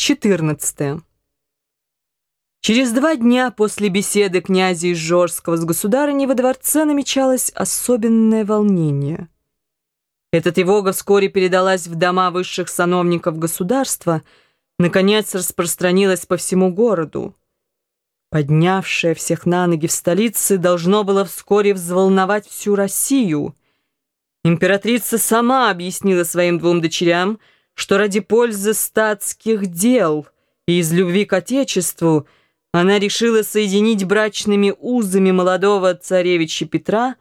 14. Через два дня после беседы князя Ижорского с государыней во дворце намечалось особенное волнение. Эта тревога вскоре передалась в дома высших сановников государства, наконец распространилась по всему городу. Поднявшее всех на ноги в столице должно было вскоре взволновать всю Россию. Императрица сама объяснила своим двум дочерям, что ради пользы статских дел и из любви к Отечеству она решила соединить брачными узами молодого царевича Петра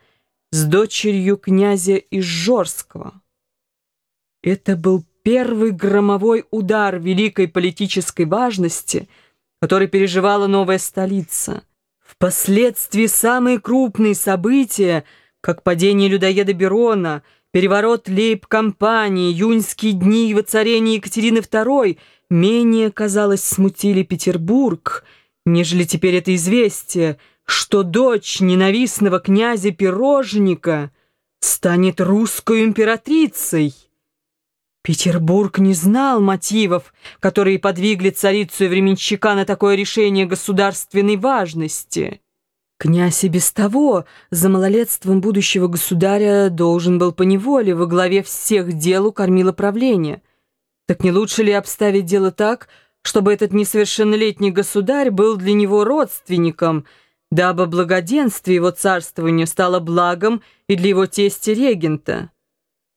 с дочерью князя Ижорского. Это был первый громовой удар великой политической важности – который переживала новая столица. Впоследствии самые крупные события, как падение людоеда Берона, переворот лейб-компании, июньские дни и воцарение Екатерины II, менее, казалось, смутили Петербург, нежели теперь это известие, что дочь ненавистного князя Пирожника станет русской императрицей. Петербург не знал мотивов, которые подвигли царицу и временщика на такое решение государственной важности. Князь и без того за малолетством будущего государя должен был поневоле во главе всех дел у кормила правления. Так не лучше ли обставить дело так, чтобы этот несовершеннолетний государь был для него родственником, дабы благоденствие его царствования стало благом и для его тести-регента?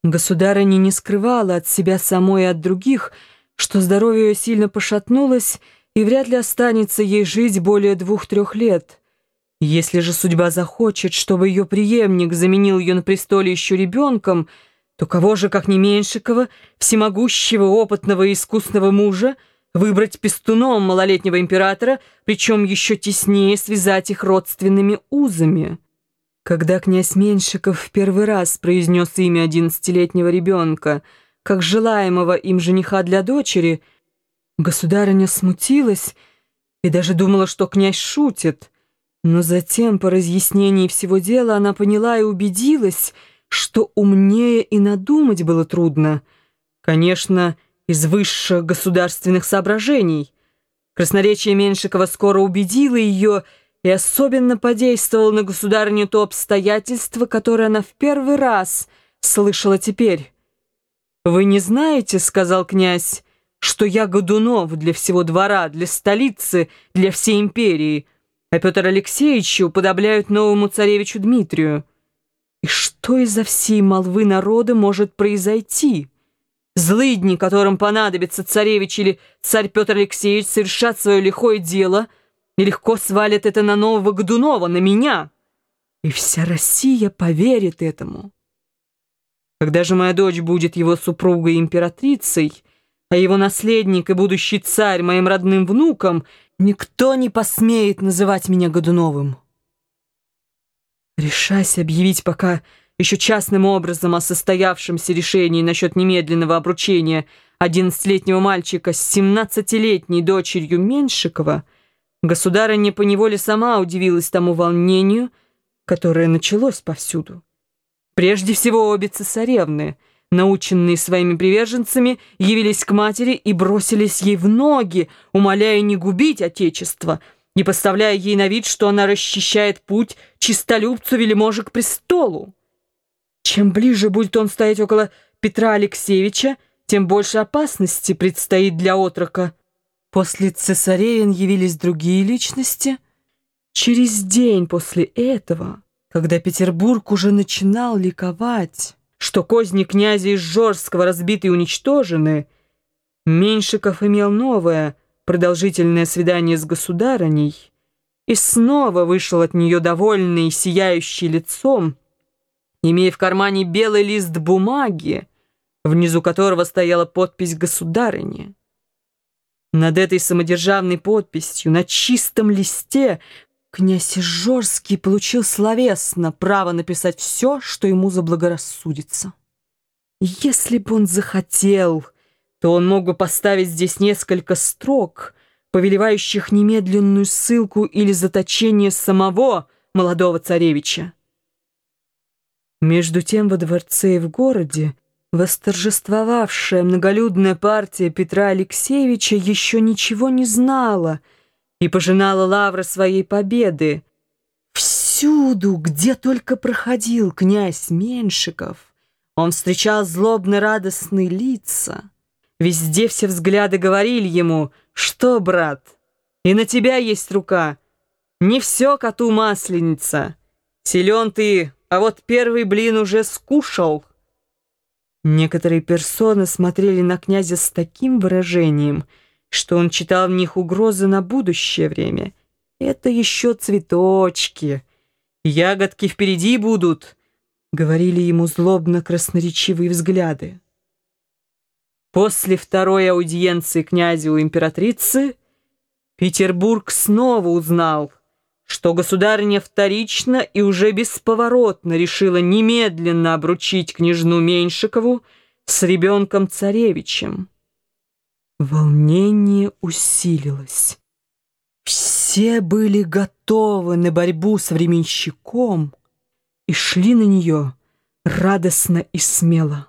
Государыня не скрывала от себя самой и от других, что здоровье сильно пошатнулось, и вряд ли останется ей жить более двух-трех лет. Если же судьба захочет, чтобы ее преемник заменил ее на престоле еще ребенком, то кого же, как не Меньшикова, всемогущего, опытного и искусного мужа, выбрать пестуном малолетнего императора, причем еще теснее связать их родственными узами? Когда князь Меньшиков в первый раз произнес имя одиннадцатилетнего ребенка, как желаемого им жениха для дочери, государыня смутилась и даже думала, что князь шутит. Но затем, по разъяснении всего дела, она поняла и убедилась, что умнее и надумать было трудно. Конечно, из высших государственных соображений. Красноречие Меньшикова скоро убедило ее, и особенно подействовало на государню то обстоятельство, которое она в первый раз слышала теперь. «Вы не знаете, — сказал князь, — что я Годунов для всего двора, для столицы, для всей империи, а Петр Алексеевичу уподобляют новому царевичу Дмитрию. И что из-за всей молвы народа может произойти?» Злыдни, которым понадобится царевич или царь Петр Алексеевич, совершат свое лихое дело — и легко свалит это на нового Годунова, на меня. И вся Россия поверит этому. Когда же моя дочь будет его супругой императрицей, а его наследник и будущий царь моим родным внуком, никто не посмеет называть меня Годуновым. Решась объявить пока еще частным образом о состоявшемся решении насчет немедленного обручения одиннадцатилетнего мальчика с семнадцатилетней дочерью Меньшикова, Государыня поневоле сама удивилась тому волнению, которое началось повсюду. Прежде всего обе цесаревны, наученные своими приверженцами, явились к матери и бросились ей в ноги, умоляя не губить отечество, не поставляя ей на вид, что она расчищает путь чистолюбцу вельможи к престолу. Чем ближе будет он стоять около Петра Алексеевича, тем больше опасности предстоит для отрока. После цесаревин явились другие личности. Через день после этого, когда Петербург уже начинал ликовать, что козни князя Изжорского разбиты и уничтожены, Меньшиков имел новое, продолжительное свидание с государыней и снова вышел от нее довольный, сияющий лицом, имея в кармане белый лист бумаги, внизу которого стояла подпись государыни. Над этой самодержавной подписью, на чистом листе, князь Ижорский получил словесно право написать все, что ему заблагорассудится. Если бы он захотел, то он мог бы поставить здесь несколько строк, повелевающих немедленную ссылку или заточение самого молодого царевича. Между тем во дворце и в городе Восторжествовавшая многолюдная партия Петра Алексеевича еще ничего не знала и пожинала лавры своей победы. Всюду, где только проходил князь Меншиков, он встречал злобно-радостные лица. Везде все взгляды говорили ему, что, брат, и на тебя есть рука, не все коту масленица. Силен ты, а вот первый блин уже скушал. Некоторые персоны смотрели на князя с таким выражением, что он читал в них угрозы на будущее время. «Это еще цветочки. Ягодки впереди будут», — говорили ему злобно-красноречивые взгляды. После второй аудиенции князя у императрицы Петербург снова узнал — что государыня вторично и уже бесповоротно решила немедленно обручить княжну Меньшикову с ребенком-царевичем. Волнение усилилось. Все были готовы на борьбу с временщиком и шли на нее радостно и смело.